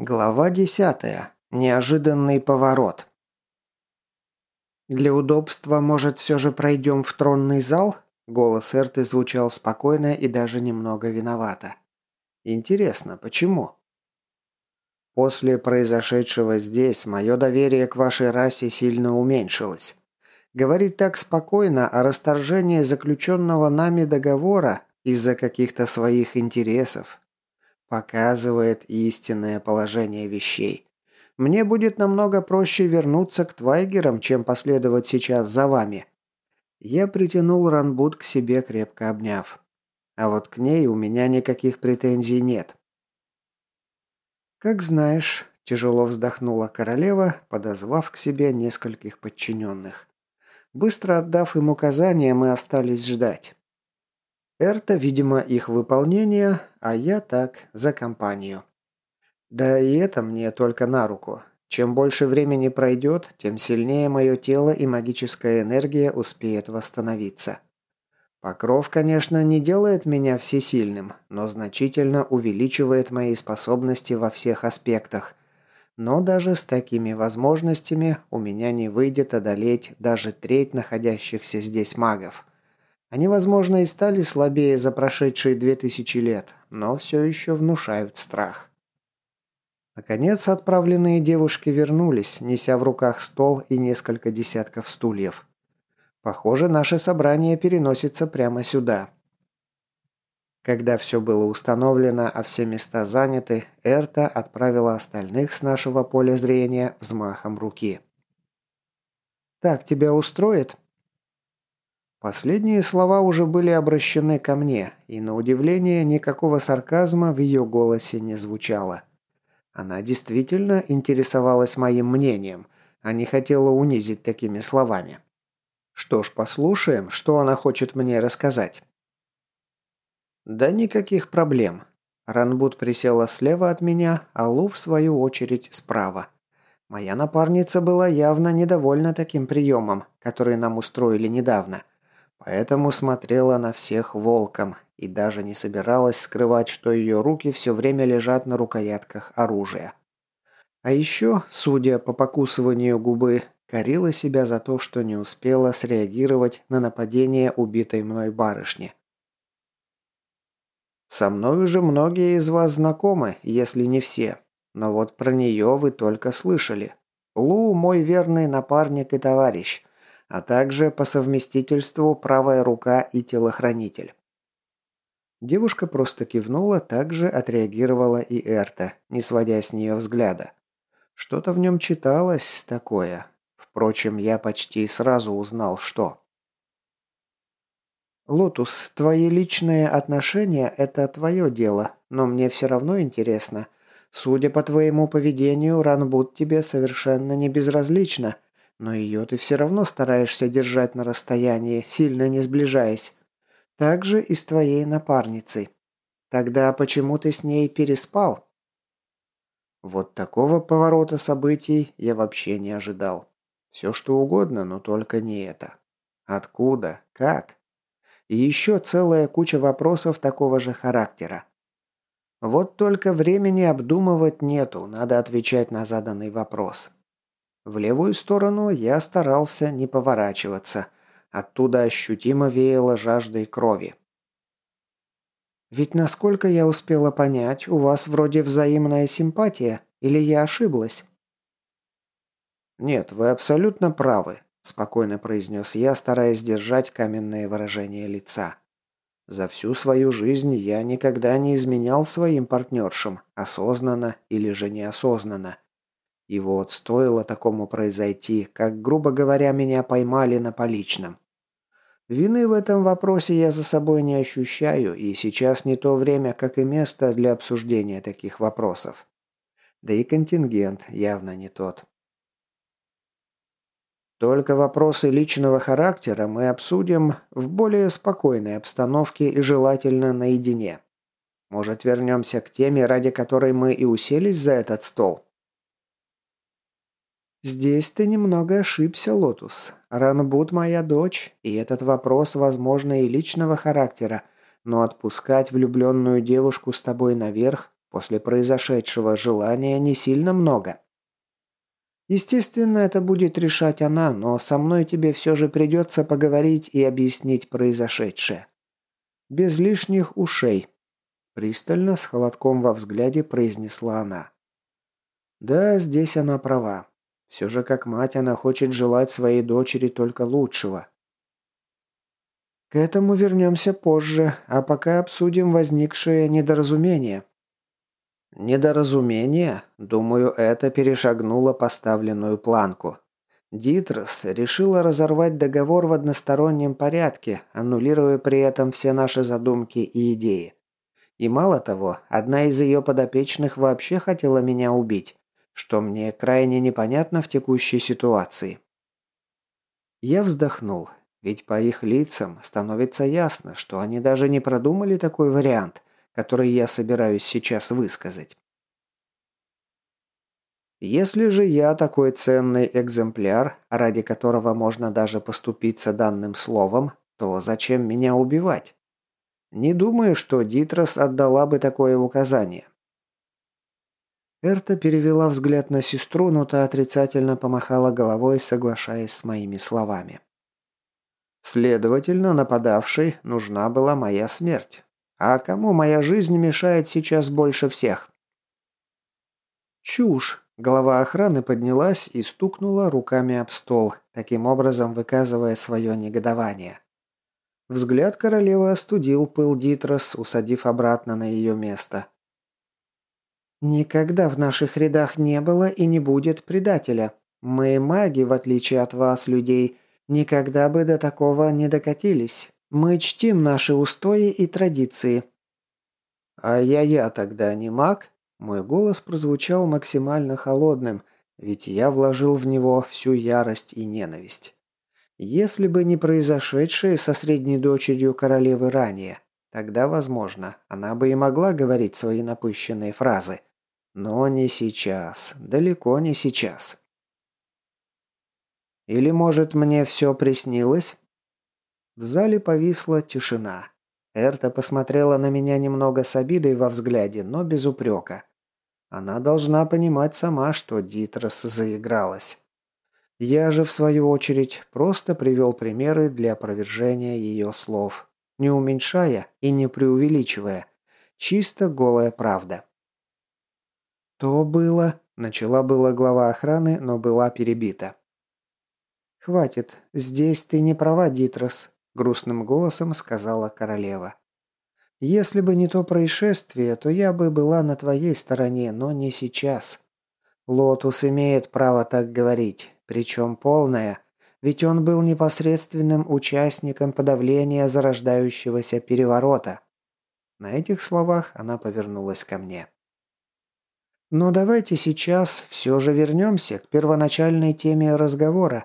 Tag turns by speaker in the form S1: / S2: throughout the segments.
S1: Глава десятая. Неожиданный поворот. «Для удобства, может, все же пройдем в тронный зал?» Голос Эрты звучал спокойно и даже немного виновато. «Интересно, почему?» «После произошедшего здесь мое доверие к вашей расе сильно уменьшилось. Говорить так спокойно о расторжении заключенного нами договора из-за каких-то своих интересов, показывает истинное положение вещей. Мне будет намного проще вернуться к Твайгерам, чем последовать сейчас за вами. Я притянул Ранбут к себе, крепко обняв. А вот к ней у меня никаких претензий нет. «Как знаешь», – тяжело вздохнула королева, подозвав к себе нескольких подчиненных. Быстро отдав им указания, мы остались ждать. Эрта, видимо, их выполнение, а я так, за компанию. Да и это мне только на руку. Чем больше времени пройдет, тем сильнее мое тело и магическая энергия успеет восстановиться. Покров, конечно, не делает меня всесильным, но значительно увеличивает мои способности во всех аспектах. Но даже с такими возможностями у меня не выйдет одолеть даже треть находящихся здесь магов. Они, возможно, и стали слабее за прошедшие две тысячи лет, но все еще внушают страх. Наконец, отправленные девушки вернулись, неся в руках стол и несколько десятков стульев. Похоже, наше собрание переносится прямо сюда. Когда все было установлено, а все места заняты, Эрта отправила остальных с нашего поля зрения взмахом руки. «Так тебя устроит?» Последние слова уже были обращены ко мне, и на удивление никакого сарказма в ее голосе не звучало. Она действительно интересовалась моим мнением, а не хотела унизить такими словами. Что ж, послушаем, что она хочет мне рассказать. Да никаких проблем. Ранбут присела слева от меня, а Лу, в свою очередь, справа. Моя напарница была явно недовольна таким приемом, который нам устроили недавно – Поэтому смотрела на всех волком и даже не собиралась скрывать, что ее руки все время лежат на рукоятках оружия. А еще, судя по покусыванию губы, корила себя за то, что не успела среагировать на нападение убитой мной барышни. Со мной уже многие из вас знакомы, если не все. Но вот про нее вы только слышали. Лу – мой верный напарник и товарищ а также по совместительству правая рука и телохранитель. Девушка просто кивнула, так же отреагировала и Эрта, не сводя с нее взгляда. Что-то в нем читалось такое. Впрочем, я почти сразу узнал, что. «Лотус, твои личные отношения – это твое дело, но мне все равно интересно. Судя по твоему поведению, Ранбут тебе совершенно не безразлична, но ее ты все равно стараешься держать на расстоянии, сильно не сближаясь. Так же и с твоей напарницей. Тогда почему ты с ней переспал? Вот такого поворота событий я вообще не ожидал. Все что угодно, но только не это. Откуда? Как? И еще целая куча вопросов такого же характера. Вот только времени обдумывать нету, надо отвечать на заданный вопрос. В левую сторону я старался не поворачиваться. Оттуда ощутимо веяло жаждой крови. «Ведь насколько я успела понять, у вас вроде взаимная симпатия, или я ошиблась?» «Нет, вы абсолютно правы», – спокойно произнес я, стараясь держать каменное выражение лица. «За всю свою жизнь я никогда не изменял своим партнершам, осознанно или же неосознанно. И вот стоило такому произойти, как, грубо говоря, меня поймали на поличном. Вины в этом вопросе я за собой не ощущаю, и сейчас не то время, как и место для обсуждения таких вопросов. Да и контингент явно не тот. Только вопросы личного характера мы обсудим в более спокойной обстановке и желательно наедине. Может, вернемся к теме, ради которой мы и уселись за этот стол? «Здесь ты немного ошибся, Лотус. Ранбуд моя дочь, и этот вопрос, возможно, и личного характера, но отпускать влюбленную девушку с тобой наверх После произошедшего желания не сильно много. Естественно, это будет решать она, но со мной тебе все же придется поговорить и объяснить произошедшее. Без лишних ушей. Пристально, с холодком во взгляде произнесла она. Да, здесь она права. Все же как мать она хочет желать своей дочери только лучшего. К этому вернемся позже, а пока обсудим возникшее недоразумение. Недоразумение? Думаю, это перешагнуло поставленную планку. Дитрос решила разорвать договор в одностороннем порядке, аннулируя при этом все наши задумки и идеи. И мало того, одна из ее подопечных вообще хотела меня убить, что мне крайне непонятно в текущей ситуации. Я вздохнул, ведь по их лицам становится ясно, что они даже не продумали такой вариант, который я собираюсь сейчас высказать. Если же я такой ценный экземпляр, ради которого можно даже поступиться данным словом, то зачем меня убивать? Не думаю, что Дитрос отдала бы такое указание. Эрта перевела взгляд на сестру, но та отрицательно помахала головой, соглашаясь с моими словами. Следовательно, нападавшей нужна была моя смерть. А кому моя жизнь мешает сейчас больше всех? Чушь. Голова охраны поднялась и стукнула руками об стол, таким образом выказывая свое негодование. Взгляд королевы остудил пыл Дитрос, усадив обратно на ее место. «Никогда в наших рядах не было и не будет предателя. Мы маги, в отличие от вас, людей, Никогда бы до такого не докатились. Мы чтим наши устои и традиции». «А я-я тогда не маг?» Мой голос прозвучал максимально холодным, ведь я вложил в него всю ярость и ненависть. Если бы не произошедшее со средней дочерью королевы ранее, тогда, возможно, она бы и могла говорить свои напыщенные фразы. Но не сейчас, далеко не сейчас. Или, может, мне все приснилось?» В зале повисла тишина. Эрта посмотрела на меня немного с обидой во взгляде, но без упрека. Она должна понимать сама, что Дитрос заигралась. Я же, в свою очередь, просто привел примеры для опровержения ее слов, не уменьшая и не преувеличивая. Чисто голая правда. «То было...» – начала была глава охраны, но была перебита. «Хватит, здесь ты не права, Дитрос», – грустным голосом сказала королева. «Если бы не то происшествие, то я бы была на твоей стороне, но не сейчас. Лотус имеет право так говорить, причем полное, ведь он был непосредственным участником подавления зарождающегося переворота». На этих словах она повернулась ко мне. «Но давайте сейчас все же вернемся к первоначальной теме разговора»,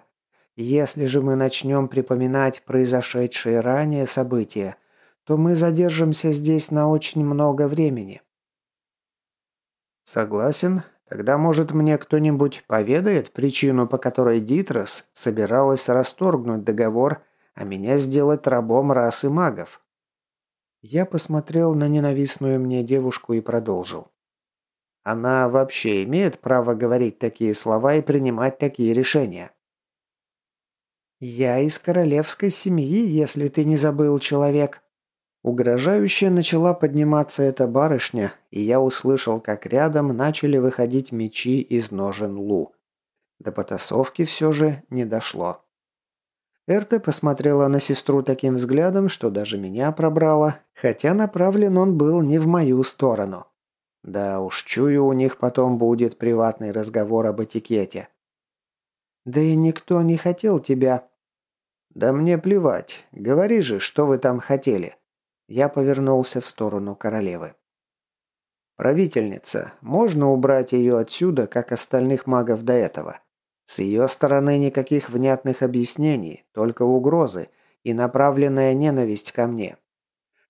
S1: если же мы начнем припоминать произошедшие ранее события, то мы задержимся здесь на очень много времени. Согласен. Тогда, может, мне кто-нибудь поведает причину, по которой Дитрос собиралась расторгнуть договор, а меня сделать рабом расы магов? Я посмотрел на ненавистную мне девушку и продолжил. Она вообще имеет право говорить такие слова и принимать такие решения? «Я из королевской семьи, если ты не забыл, человек». Угрожающе начала подниматься эта барышня, и я услышал, как рядом начали выходить мечи из ножен Лу. До потасовки все же не дошло. Эрта посмотрела на сестру таким взглядом, что даже меня пробрало, хотя направлен он был не в мою сторону. Да уж, чую, у них потом будет приватный разговор об этикете. «Да и никто не хотел тебя», «Да мне плевать. Говори же, что вы там хотели». Я повернулся в сторону королевы. «Правительница, можно убрать ее отсюда, как остальных магов до этого? С ее стороны никаких внятных объяснений, только угрозы и направленная ненависть ко мне.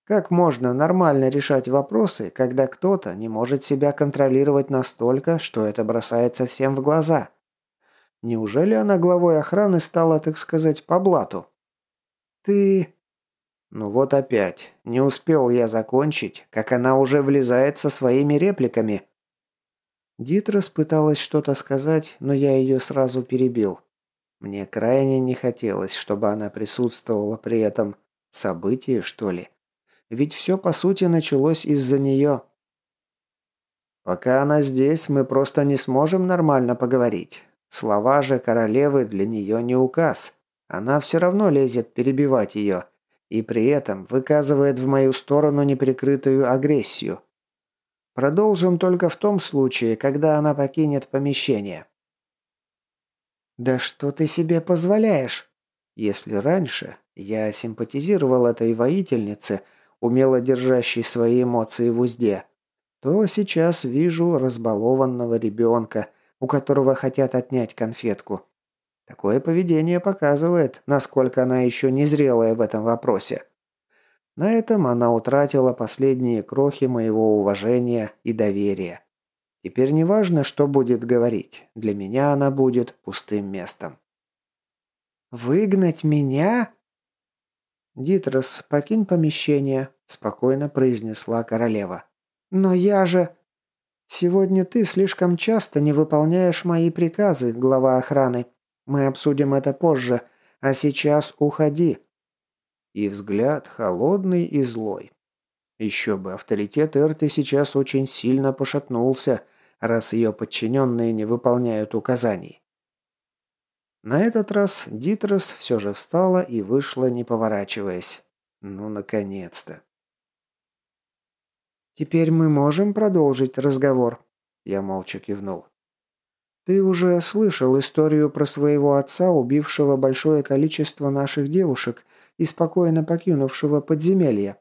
S1: Как можно нормально решать вопросы, когда кто-то не может себя контролировать настолько, что это бросается всем в глаза?» Неужели она главой охраны стала, так сказать, по блату? Ты... Ну вот опять. Не успел я закончить, как она уже влезает со своими репликами. Дитрос пыталась что-то сказать, но я ее сразу перебил. Мне крайне не хотелось, чтобы она присутствовала при этом событии, что ли. Ведь все, по сути, началось из-за нее. Пока она здесь, мы просто не сможем нормально поговорить. Слова же королевы для нее не указ. Она все равно лезет перебивать ее и при этом выказывает в мою сторону неприкрытую агрессию. Продолжим только в том случае, когда она покинет помещение. «Да что ты себе позволяешь?» Если раньше я симпатизировал этой воительнице, умело держащей свои эмоции в узде, то сейчас вижу разбалованного ребенка, у которого хотят отнять конфетку. Такое поведение показывает, насколько она еще незрелая в этом вопросе. На этом она утратила последние крохи моего уважения и доверия. Теперь не важно, что будет говорить. Для меня она будет пустым местом. «Выгнать меня?» «Дитрос, покинь помещение», – спокойно произнесла королева. «Но я же...» «Сегодня ты слишком часто не выполняешь мои приказы, глава охраны. Мы обсудим это позже, а сейчас уходи». И взгляд холодный и злой. Еще бы, авторитет Эрты сейчас очень сильно пошатнулся, раз ее подчиненные не выполняют указаний. На этот раз Дитрос все же встала и вышла, не поворачиваясь. Ну, наконец-то. «Теперь мы можем продолжить разговор?» Я молча кивнул. Ты уже слышал историю про своего отца, убившего большое количество наших девушек и спокойно покинувшего подземелье.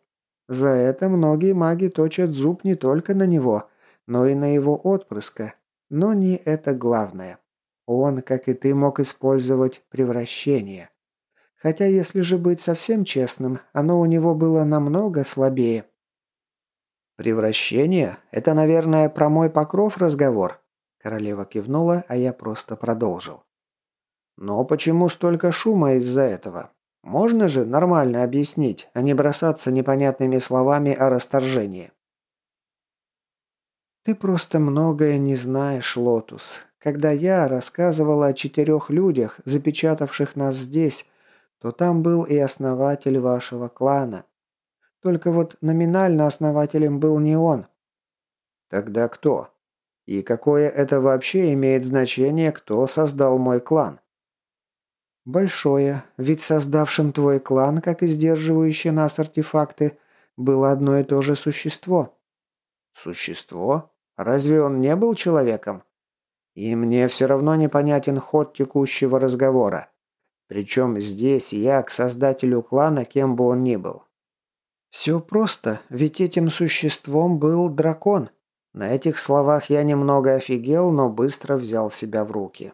S1: За это многие маги точат зуб не только на него, но и на его отпрыска. Но не это главное. Он, как и ты, мог использовать превращение. Хотя, если же быть совсем честным, оно у него было намного слабее. «Превращение? Это, наверное, про мой покров разговор?» Королева кивнула, а я просто продолжил. «Но почему столько шума из-за этого? Можно же нормально объяснить, а не бросаться непонятными словами о расторжении?» «Ты просто многое не знаешь, Лотус. Когда я рассказывала о четырех людях, запечатавших нас здесь, то там был и основатель вашего клана. Только вот номинально основателем был не он». «Тогда кто?» И какое это вообще имеет значение, кто создал мой клан? Большое, ведь создавшим твой клан, как и сдерживающие нас артефакты, было одно и то же существо. Существо? Разве он не был человеком? И мне все равно непонятен ход текущего разговора. Причем здесь я к создателю клана, кем бы он ни был. Все просто, ведь этим существом был дракон. На этих словах я немного офигел, но быстро взял себя в руки.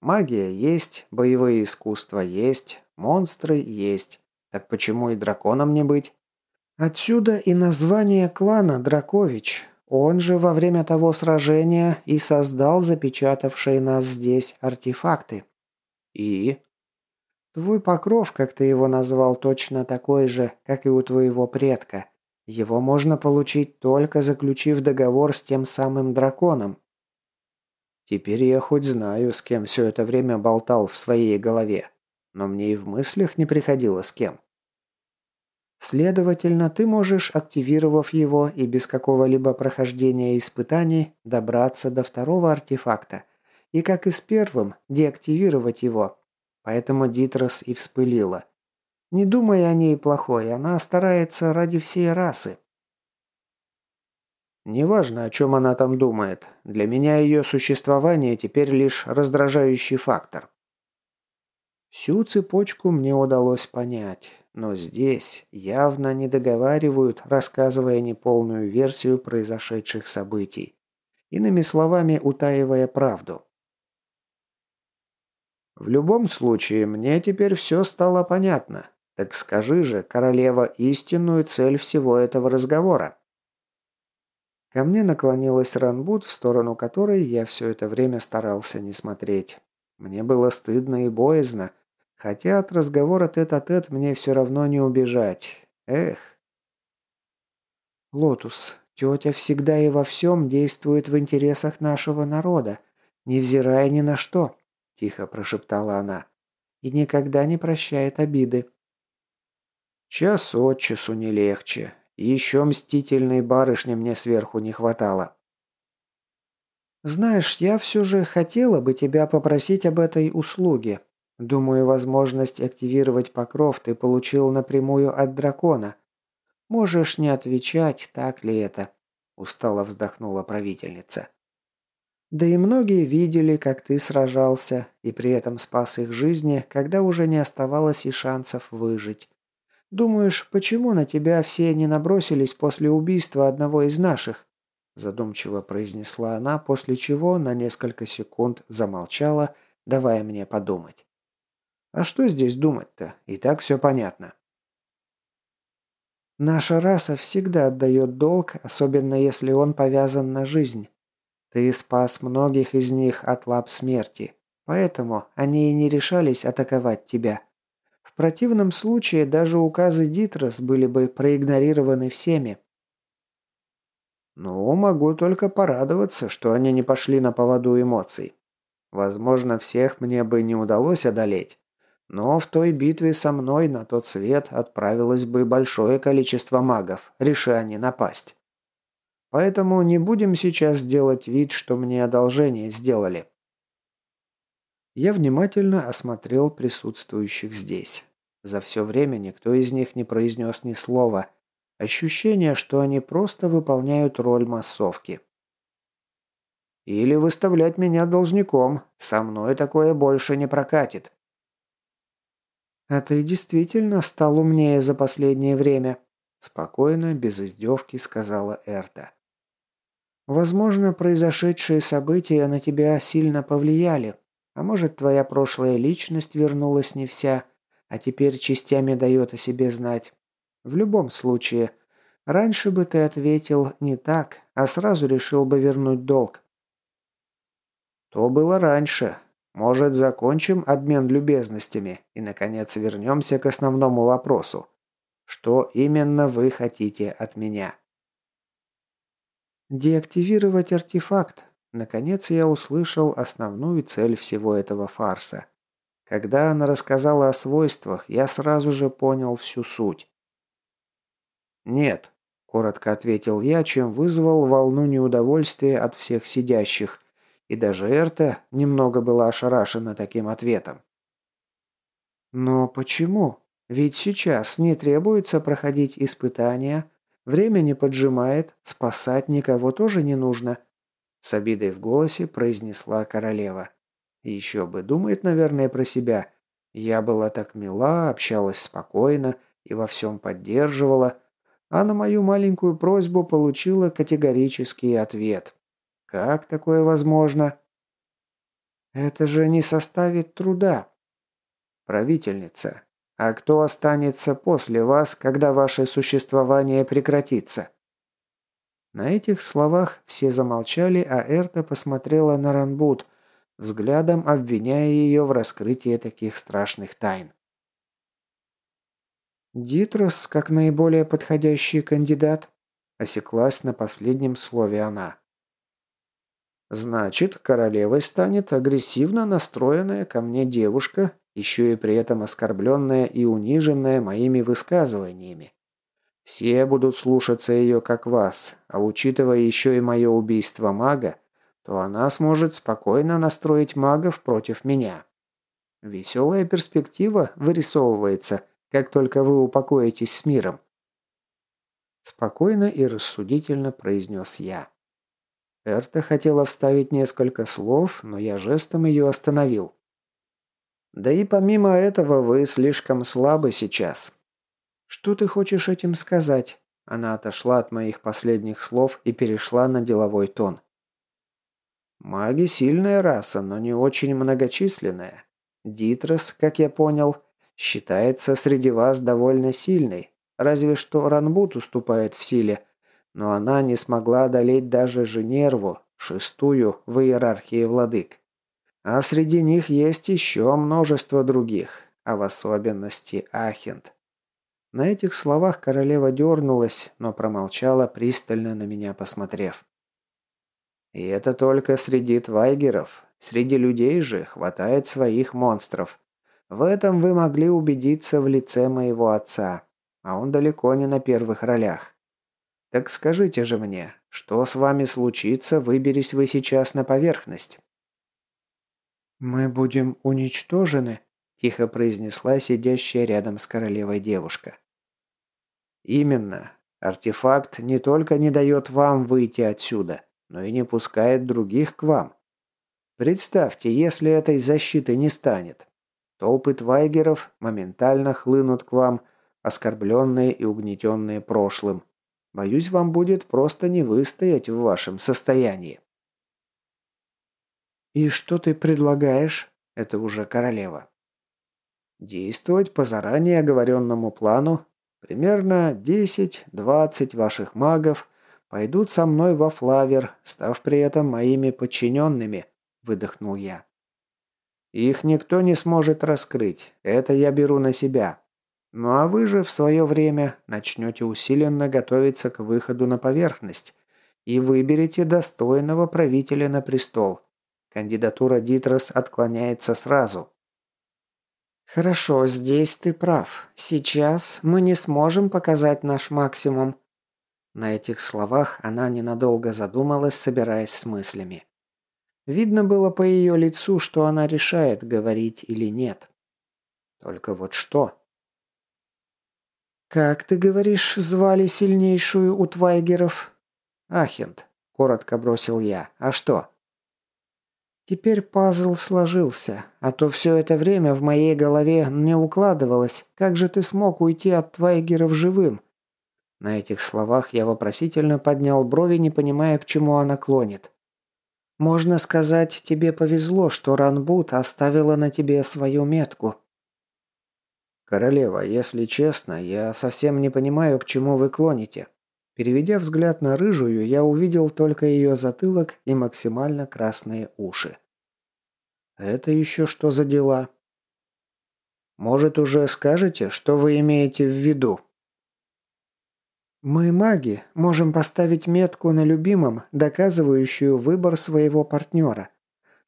S1: Магия есть, боевые искусства есть, монстры есть. Так почему и драконом не быть? Отсюда и название клана Дракович. Он же во время того сражения и создал запечатавшие нас здесь артефакты. И? Твой покров, как ты его назвал, точно такой же, как и у твоего предка – его можно получить только заключив договор с тем самым драконом. Теперь я хоть знаю, с кем все это время болтал в своей голове, но мне и в мыслях не приходило с кем. Следовательно, ты можешь, активировав его и без какого-либо прохождения испытаний, добраться до второго артефакта и, как и с первым, деактивировать его. Поэтому Дитрос и вспылила – не думай о ней плохой, она старается ради всей расы. Неважно, о чем она там думает. Для меня ее существование теперь лишь раздражающий фактор. Всю цепочку мне удалось понять, но здесь явно не договаривают, рассказывая неполную версию произошедших событий. Иными словами, утаивая правду. В любом случае, мне теперь все стало понятно. Так скажи же, королева, истинную цель всего этого разговора. Ко мне наклонилась Ранбут, в сторону которой я все это время старался не смотреть. Мне было стыдно и боязно, хотя от разговора тет-а-тет мне все равно не убежать. Эх. Лотус, тетя всегда и во всем действует в интересах нашего народа, невзирая ни на что, тихо прошептала она. И никогда не прощает обиды. Час от часу не легче. Еще мстительной барышни мне сверху не хватало. Знаешь, я все же хотела бы тебя попросить об этой услуге. Думаю, возможность активировать покров ты получил напрямую от дракона. Можешь не отвечать, так ли это, устало вздохнула правительница. Да и многие видели, как ты сражался, и при этом спас их жизни, когда уже не оставалось и шансов выжить. Думаешь, почему на тебя все не набросились после убийства одного из наших?» Задумчиво произнесла она, после чего на несколько секунд замолчала, давая мне подумать. «А что здесь думать-то? И так все понятно». «Наша раса всегда отдает долг, особенно если он повязан на жизнь. Ты спас многих из них от лап смерти, поэтому они и не решались атаковать тебя противном случае даже указы Дитрос были бы проигнорированы всеми. Ну, могу только порадоваться, что они не пошли на поводу эмоций. Возможно, всех мне бы не удалось одолеть, но в той битве со мной на тот свет отправилось бы большое количество магов, реша они напасть. Поэтому не будем сейчас делать вид, что мне одолжение сделали. Я внимательно осмотрел присутствующих здесь. За все время никто из них не произнес ни слова. Ощущение, что они просто выполняют роль массовки. «Или выставлять меня должником. Со мной такое больше не прокатит». «А ты действительно стал умнее за последнее время», – спокойно, без издевки сказала Эрта. «Возможно, произошедшие события на тебя сильно повлияли, а может, твоя прошлая личность вернулась не вся, а теперь частями дает о себе знать. В любом случае, раньше бы ты ответил не так, а сразу решил бы вернуть долг. То было раньше. Может, закончим обмен любезностями и, наконец, вернемся к основному вопросу. Что именно вы хотите от меня? Деактивировать артефакт, Наконец я услышал основную цель всего этого фарса. Когда она рассказала о свойствах, я сразу же понял всю суть. «Нет», – коротко ответил я, чем вызвал волну неудовольствия от всех сидящих, и даже Эрта немного была ошарашена таким ответом. «Но почему? Ведь сейчас не требуется проходить испытания, время не поджимает, спасать никого тоже не нужно. С обидой в голосе произнесла королева. Еще бы, думает, наверное, про себя. Я была так мила, общалась спокойно и во всем поддерживала, а на мою маленькую просьбу получила категорический ответ. Как такое возможно? Это же не составит труда. Правительница, а кто останется после вас, когда ваше существование прекратится? На этих словах все замолчали, а Эрта посмотрела на Ранбут, взглядом обвиняя ее в раскрытии таких страшных тайн. «Дитрос, как наиболее подходящий кандидат», – осеклась на последнем слове она. «Значит, королевой станет агрессивно настроенная ко мне девушка, еще и при этом оскорбленная и униженная моими высказываниями. Все будут слушаться ее, как вас, а учитывая еще и мое убийство мага, то она сможет спокойно настроить магов против меня. Веселая перспектива вырисовывается, как только вы упокоитесь с миром. Спокойно и рассудительно произнес я. Эрта хотела вставить несколько слов, но я жестом ее остановил. Да и помимо этого вы слишком слабы сейчас. «Что ты хочешь этим сказать?» Она отошла от моих последних слов и перешла на деловой тон. «Маги – сильная раса, но не очень многочисленная. Дитрос, как я понял, считается среди вас довольно сильной, разве что Ранбут уступает в силе, но она не смогла одолеть даже Женерву, шестую в иерархии владык. А среди них есть еще множество других, а в особенности Ахент. На этих словах королева дернулась, но промолчала, пристально на меня посмотрев. И это только среди твайгеров. Среди людей же хватает своих монстров. В этом вы могли убедиться в лице моего отца, а он далеко не на первых ролях. Так скажите же мне, что с вами случится, выберись вы сейчас на поверхность?» «Мы будем уничтожены», – тихо произнесла сидящая рядом с королевой девушка. «Именно. Артефакт не только не дает вам выйти отсюда, но и не пускает других к вам. Представьте, если этой защиты не станет. Толпы твайгеров моментально хлынут к вам, оскорбленные и угнетенные прошлым. Боюсь, вам будет просто не выстоять в вашем состоянии. «И что ты предлагаешь?» Это уже королева. Действовать по заранее оговоренному плану. Примерно 10-20 ваших магов пойдут со мной во Флавер, став при этом моими подчиненными, выдохнул я. Их никто не сможет раскрыть, это я беру на себя. Ну а вы же в свое время начнете усиленно готовиться к выходу на поверхность и выберете достойного правителя на престол. Кандидатура Дитрос отклоняется сразу. «Хорошо, здесь ты прав. Сейчас мы не сможем показать наш максимум». На этих словах она ненадолго задумалась, собираясь с мыслями. Видно было по ее лицу, что она решает, говорить или нет. Только вот что? «Как ты говоришь, звали сильнейшую у твайгеров?» «Ахент», — коротко бросил я. «А что?» Теперь пазл сложился, а то все это время в моей голове не укладывалось, как же ты смог уйти от твайгеров живым? На этих словах я вопросительно поднял брови, не понимая, к чему она клонит. «Можно сказать, тебе повезло, что Ранбут оставила на тебе свою метку», «Королева, если честно, я совсем не понимаю, к чему вы клоните». Переведя взгляд на рыжую, я увидел только ее затылок и максимально красные уши. «Это еще что за дела?» «Может, уже скажете, что вы имеете в виду?» «Мы, маги, можем поставить метку на любимом, доказывающую выбор своего партнера.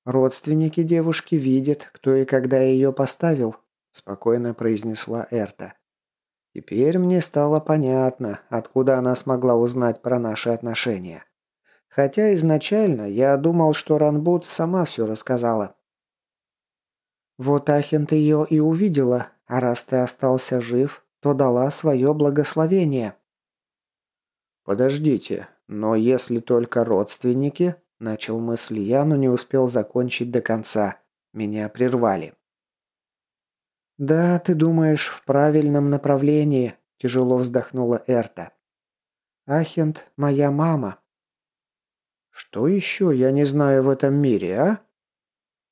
S1: Родственники девушки видят, кто и когда ее поставил, спокойно произнесла Эрта. Теперь мне стало понятно, откуда она смогла узнать про наши отношения. Хотя изначально я думал, что Ранбут сама все рассказала. Вот Ахент ее и увидела, а раз ты остался жив, то дала свое благословение. Подождите, но если только родственники, начал мысль я, но не успел закончить до конца. Меня прервали. «Да, ты думаешь в правильном направлении», – тяжело вздохнула Эрта. «Ахент – моя мама». «Что еще я не знаю в этом мире, а?»